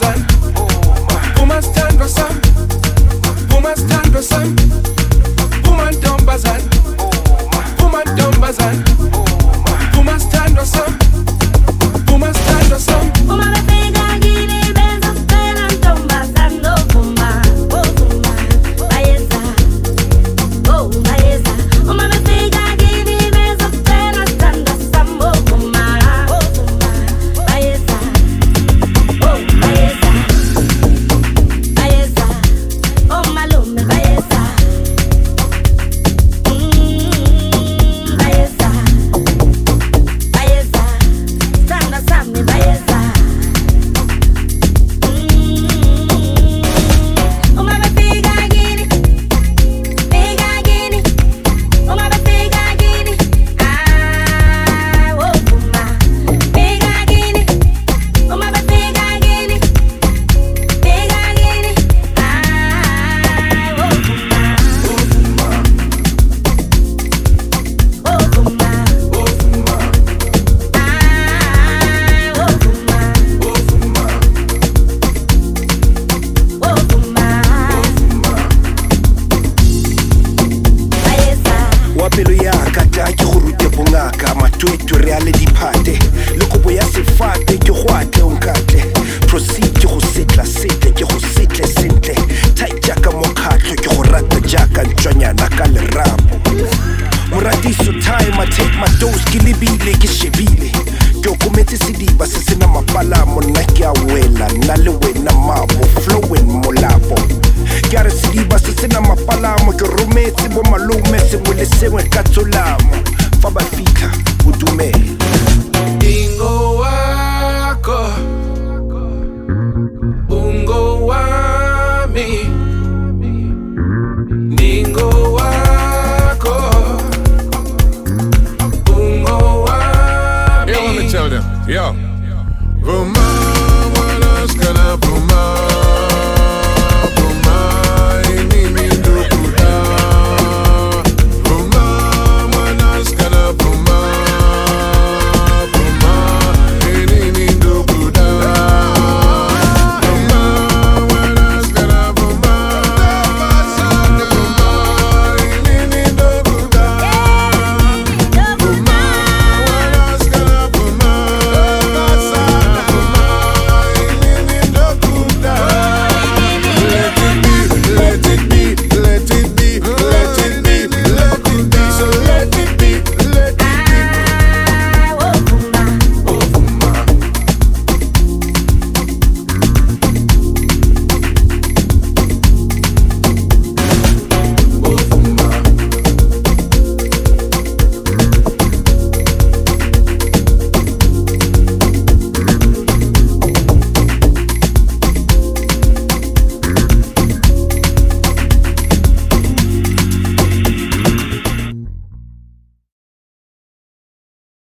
sami uma sithandwa sami uma sithandwa sami time i take my dose. Ke lebile ke shebile ke okometse sediba se sena mapalamo nna ke a wela nna le wena mabo flowen molapo ke a re sediba se sena mapalamo ke rometse bo malome sengwe le sengwe ka tsolamo But